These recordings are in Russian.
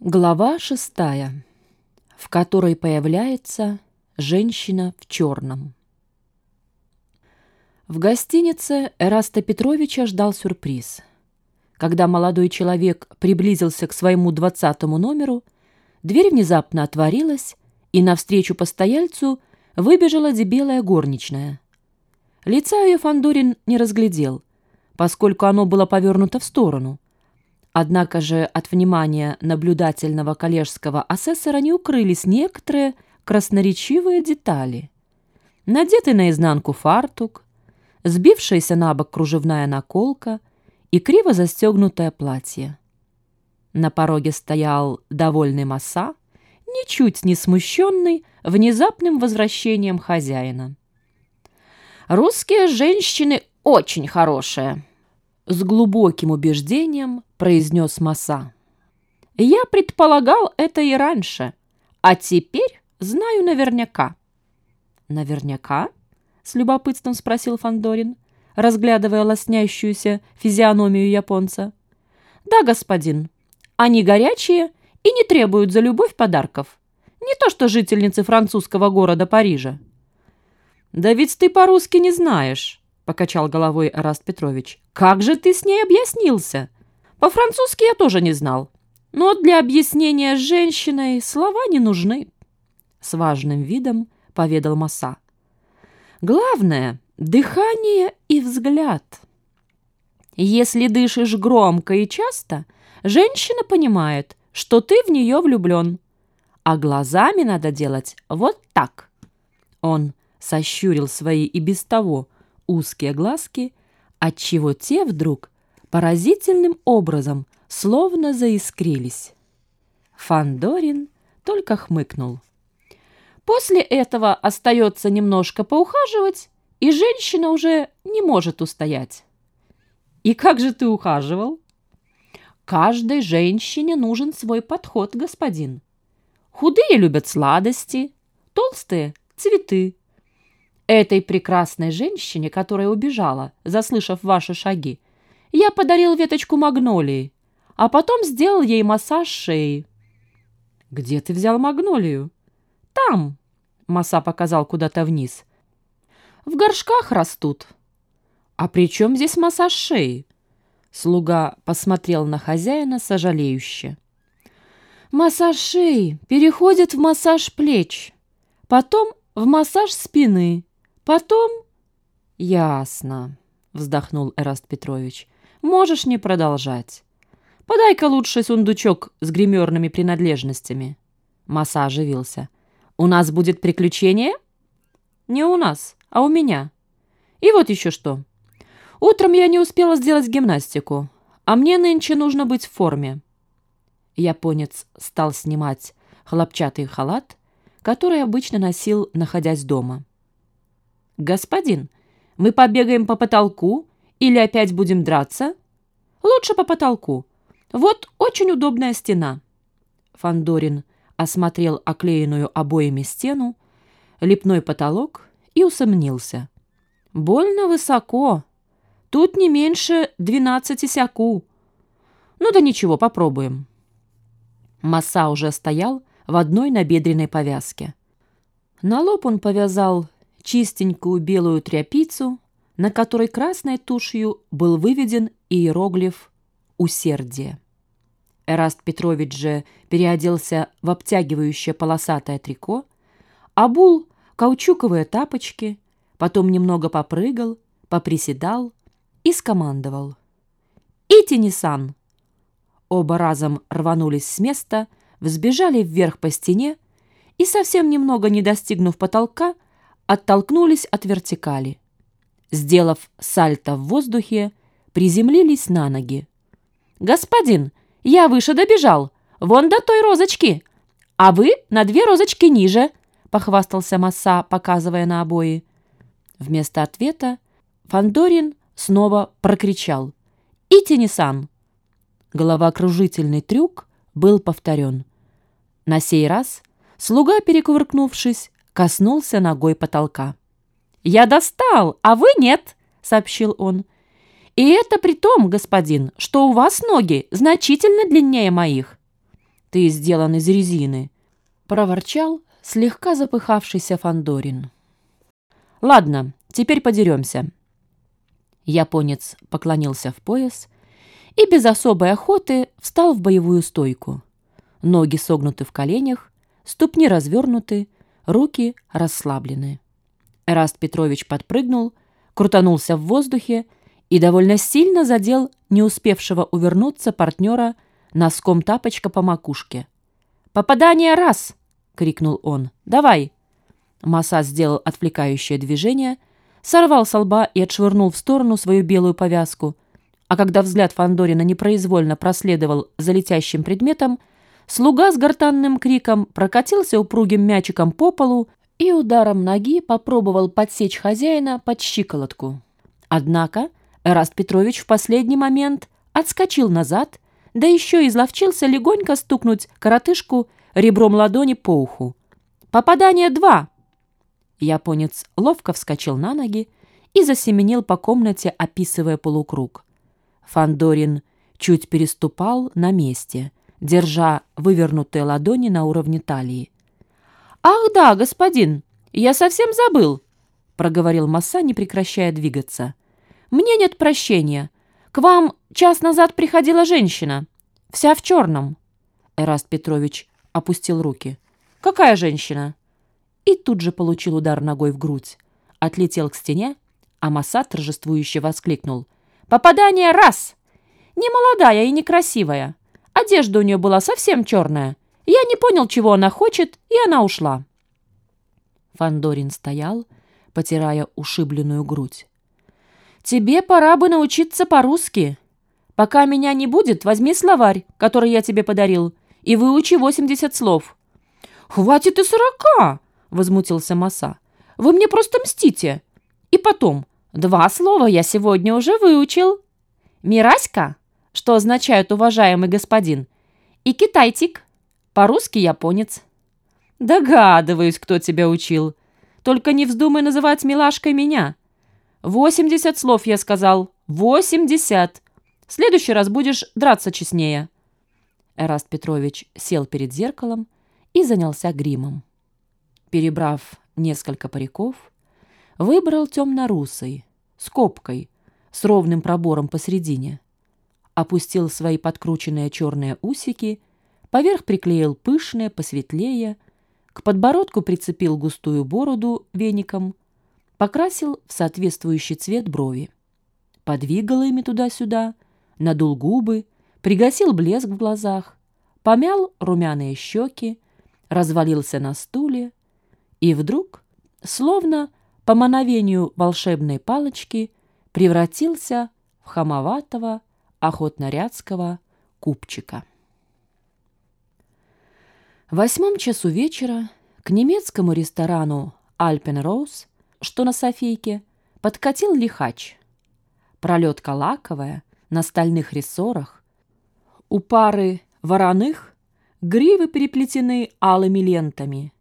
Глава шестая, в которой появляется женщина в черном. В гостинице Эраста Петровича ждал сюрприз. Когда молодой человек приблизился к своему двадцатому номеру, дверь внезапно отворилась, и навстречу постояльцу выбежала дебелая горничная. Лица ее Фандорин не разглядел, поскольку оно было повернуто в сторону – Однако же от внимания наблюдательного коллежского асессора не укрылись некоторые красноречивые детали. Надетый наизнанку фартук, сбившаяся на бок кружевная наколка и криво застегнутое платье. На пороге стоял довольный масса, ничуть не смущенный внезапным возвращением хозяина. «Русские женщины очень хорошие», с глубоким убеждением произнес Маса. «Я предполагал это и раньше, а теперь знаю наверняка». «Наверняка?» — с любопытством спросил Фандорин, разглядывая лоснящуюся физиономию японца. «Да, господин, они горячие и не требуют за любовь подарков. Не то что жительницы французского города Парижа». «Да ведь ты по-русски не знаешь», покачал головой Раст Петрович. «Как же ты с ней объяснился? По-французски я тоже не знал. Но для объяснения с женщиной слова не нужны». С важным видом поведал Маса. «Главное — дыхание и взгляд. Если дышишь громко и часто, женщина понимает, что ты в нее влюблен. А глазами надо делать вот так». Он сощурил свои и без того узкие глазки, отчего те вдруг поразительным образом словно заискрились. Фандорин только хмыкнул. После этого остается немножко поухаживать, и женщина уже не может устоять. «И как же ты ухаживал?» «Каждой женщине нужен свой подход, господин. Худые любят сладости, толстые — цветы, Этой прекрасной женщине, которая убежала, заслышав ваши шаги, я подарил веточку магнолии, а потом сделал ей массаж шеи. «Где ты взял магнолию?» «Там», — Маса показал куда-то вниз. «В горшках растут». «А при чем здесь массаж шеи?» Слуга посмотрел на хозяина сожалеюще. «Массаж шеи переходит в массаж плеч, потом в массаж спины, Потом... Ясно, вздохнул Эраст Петрович. Можешь не продолжать. Подай-ка лучше сундучок с гримерными принадлежностями. Маса оживился. У нас будет приключение? Не у нас, а у меня. И вот еще что. Утром я не успела сделать гимнастику, а мне нынче нужно быть в форме. Японец стал снимать хлопчатый халат, который обычно носил, находясь дома. «Господин, мы побегаем по потолку или опять будем драться?» «Лучше по потолку. Вот очень удобная стена». Фандорин осмотрел оклеенную обоями стену, лепной потолок и усомнился. «Больно высоко. Тут не меньше двенадцати сяку. Ну да ничего, попробуем». Маса уже стоял в одной набедренной повязке. На лоб он повязал чистенькую белую тряпицу, на которой красной тушью был выведен иероглиф «Усердие». Эраст Петрович же переоделся в обтягивающее полосатое трико, обул каучуковые тапочки, потом немного попрыгал, поприседал и скомандовал. «Ити, Оба разом рванулись с места, взбежали вверх по стене и, совсем немного не достигнув потолка, оттолкнулись от вертикали. Сделав сальто в воздухе, приземлились на ноги. «Господин, я выше добежал, вон до той розочки, а вы на две розочки ниже», — похвастался Масса, показывая на обои. Вместо ответа Фандорин снова прокричал «Итини-сан!». Головокружительный трюк был повторен. На сей раз слуга, перекувыркнувшись, коснулся ногой потолка. «Я достал, а вы нет», — сообщил он. «И это при том, господин, что у вас ноги значительно длиннее моих». ты сделан из резины», — проворчал слегка запыхавшийся Фандорин. «Ладно, теперь подеремся». Японец поклонился в пояс и без особой охоты встал в боевую стойку. Ноги согнуты в коленях, ступни развернуты, руки расслаблены. Эраст Петрович подпрыгнул, крутанулся в воздухе и довольно сильно задел не успевшего увернуться партнера носком тапочка по макушке. «Попадание раз!» — крикнул он. «Давай!» Маса сделал отвлекающее движение, сорвал со лба и отшвырнул в сторону свою белую повязку, а когда взгляд Фандорина непроизвольно проследовал за летящим предметом, слуга с гортанным криком прокатился упругим мячиком по полу и ударом ноги попробовал подсечь хозяина под щиколотку. Однако Эраст Петрович в последний момент отскочил назад, да еще изловчился легонько стукнуть коротышку ребром ладони по уху. «Попадание два!» Японец ловко вскочил на ноги и засеменил по комнате, описывая полукруг. Фандорин чуть переступал на месте, держа вывернутые ладони на уровне талии. «Ах да, господин, я совсем забыл», — проговорил Масса, не прекращая двигаться. «Мне нет прощения. К вам час назад приходила женщина, вся в черном». Эраст Петрович опустил руки. «Какая женщина?» И тут же получил удар ногой в грудь. Отлетел к стене, а Масса торжествующе воскликнул. «Попадание раз! Не молодая и некрасивая. Одежда у нее была совсем черная. Я не понял, чего она хочет, и она ушла. Фандорин стоял, потирая ушибленную грудь. «Тебе пора бы научиться по-русски. Пока меня не будет, возьми словарь, который я тебе подарил, и выучи 80 слов». «Хватит и сорока!» — возмутился Маса. «Вы мне просто мстите. И потом, два слова я сегодня уже выучил. Мираська, что означает «уважаемый господин», и китайтик, по-русски японец. Догадываюсь, кто тебя учил. Только не вздумай называть милашкой меня. Восемьдесят слов я сказал. Восемьдесят. В следующий раз будешь драться честнее. Эраст Петрович сел перед зеркалом и занялся гримом. Перебрав несколько париков, выбрал темно-русый, с копкой, с ровным пробором посередине. Опустил свои подкрученные черные усики Поверх приклеил пышное, посветлее, к подбородку прицепил густую бороду веником, покрасил в соответствующий цвет брови. Подвигал ими туда-сюда, надул губы, пригасил блеск в глазах, помял румяные щеки, развалился на стуле и вдруг, словно по мановению волшебной палочки, превратился в хамоватого охотнорядского купчика. В восьмом часу вечера к немецкому ресторану «Альпен Роуз», что на Софийке, подкатил лихач. Пролетка лаковая, на стальных рессорах. У пары вороных гривы переплетены алыми лентами.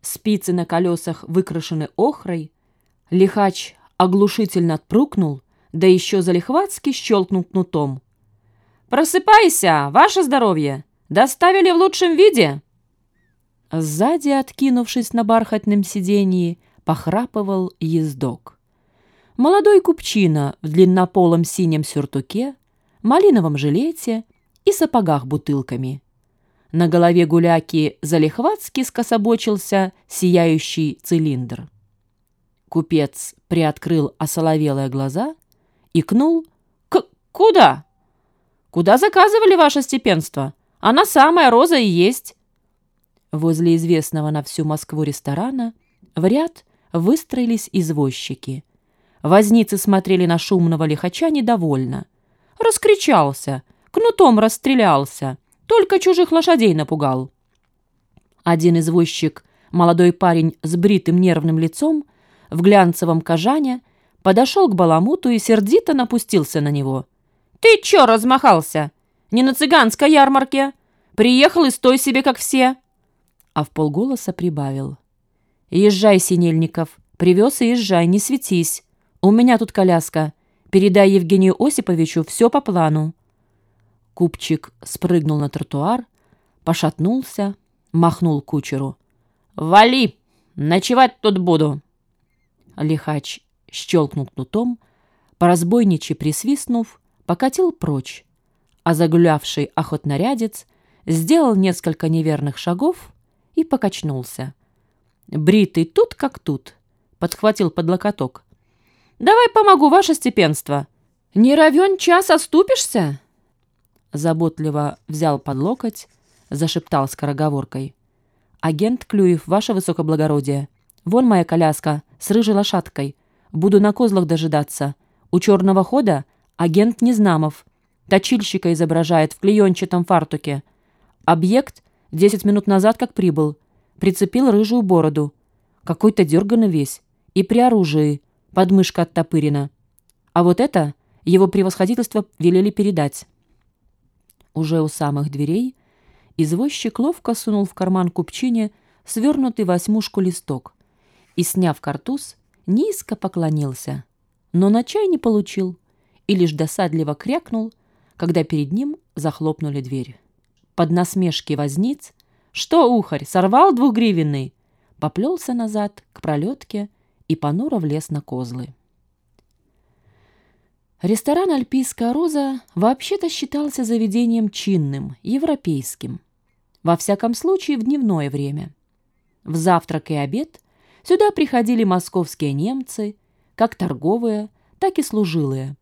Спицы на колесах выкрашены охрой. Лихач оглушительно отпрукнул, да еще залихватски щелкнул кнутом. «Просыпайся, ваше здоровье! Доставили в лучшем виде!» Сзади, откинувшись на бархатном сиденье, похрапывал ездок. Молодой купчина в длиннополом синем сюртуке, малиновом жилете и сапогах бутылками. На голове гуляки залихватски скособочился сияющий цилиндр. Купец приоткрыл осоловелые глаза, и кнул «К куда?» «Куда заказывали ваше степенство? Она самая роза и есть. Возле известного на всю Москву ресторана в ряд выстроились извозчики. Возницы смотрели на шумного лихача недовольно. Раскричался, кнутом расстрелялся, только чужих лошадей напугал. Один извозчик, молодой парень с бритым нервным лицом, в глянцевом кожане, подошел к баламуту и сердито напустился на него. «Ты чё размахался? Не на цыганской ярмарке? Приехал и стой себе, как все!» а в полголоса прибавил. «Езжай, Синельников, привез и езжай, не светись. У меня тут коляска. Передай Евгению Осиповичу все по плану». Купчик спрыгнул на тротуар, пошатнулся, махнул кучеру. «Вали! Ночевать тут буду!» Лихач щелкнул кнутом, поразбойничий присвистнув, покатил прочь, а загулявший охотнорядец сделал несколько неверных шагов и покачнулся. Бритый тут как тут, подхватил под локоток. «Давай помогу, ваше степенство!» «Не равен час оступишься?» Заботливо взял под локоть, зашептал скороговоркой. «Агент Клюев, ваше высокоблагородие, вон моя коляска с рыжей лошадкой. Буду на козлах дожидаться. У черного хода агент Незнамов. Точильщика изображает в клеенчатом фартуке. Объект десять минут назад как прибыл. Прицепил рыжую бороду. Какой-то дерганный весь. И при оружии. Подмышка оттопырена. А вот это его превосходительство велели передать. Уже у самых дверей извозчик ловко сунул в карман купчине свернутый восьмушку листок и, сняв картуз, низко поклонился, но на чай не получил и лишь досадливо крякнул, когда перед ним захлопнули дверь. Под насмешки возниц «Что, ухарь, сорвал двухгривенный?» поплелся назад к пролетке и понуро влез на козлы. Ресторан «Альпийская роза» вообще-то считался заведением чинным, европейским. Во всяком случае, в дневное время. В завтрак и обед сюда приходили московские немцы, как торговые, так и служилые.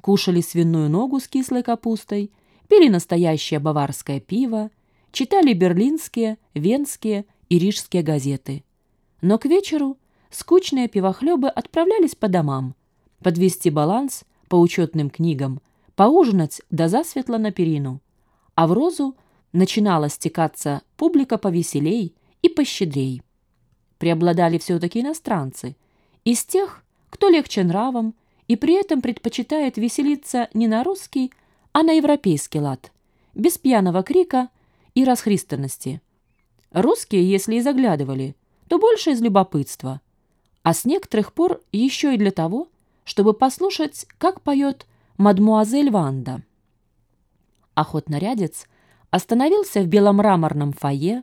Кушали свиную ногу с кислой капустой, пили настоящее баварское пиво, читали берлинские, венские и рижские газеты. Но к вечеру скучные пивохлебы отправлялись по домам, подвести баланс – по учетным книгам, поужинать до засветла на перину. А в розу начинала стекаться публика повеселей и пощедрей. Преобладали все-таки иностранцы, из тех, кто легче нравом и при этом предпочитает веселиться не на русский, а на европейский лад, без пьяного крика и расхристанности. Русские, если и заглядывали, то больше из любопытства, а с некоторых пор еще и для того, чтобы послушать, как поет мадмуазель Ванда. Охотнорядец остановился в беломраморном фойе,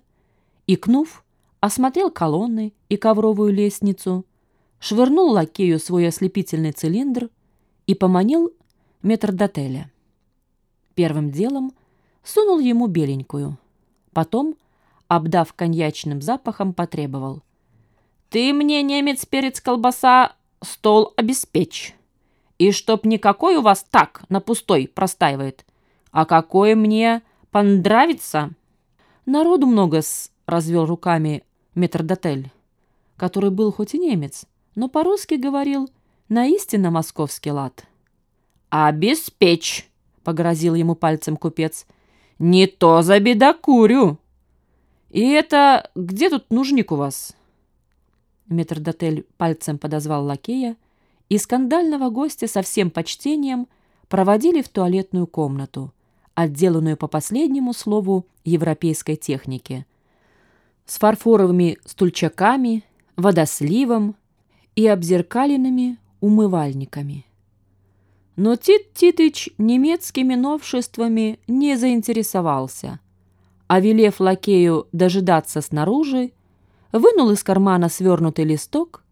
икнув, осмотрел колонны и ковровую лестницу, швырнул лакею свой ослепительный цилиндр и поманил метрдотеля. Первым делом сунул ему беленькую, потом, обдав коньячным запахом, потребовал. «Ты мне, немец, перец, колбаса, стол обеспечь. И чтоб никакой у вас так на пустой простаивает, а какой мне понравится. Народу много-с, развел руками метрдотель, который был хоть и немец, но по-русски говорил на истинно московский лад. «Обеспечь!» — погрозил ему пальцем купец. «Не то за бедокурю!» «И это где тут нужник у вас?» Метрдотель пальцем подозвал лакея, и скандального гостя со всем почтением проводили в туалетную комнату, отделанную по последнему слову европейской техники, с фарфоровыми стульчаками, водосливом и обзеркаленными умывальниками. Но Тит Титыч немецкими новшествами не заинтересовался, а, велев лакею дожидаться снаружи, вынул из кармана свернутый листок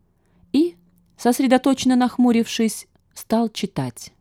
и, сосредоточенно нахмурившись, стал читать.